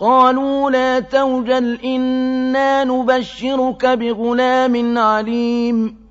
قالوا لا توجل إنا نبشرك بغلام عليم.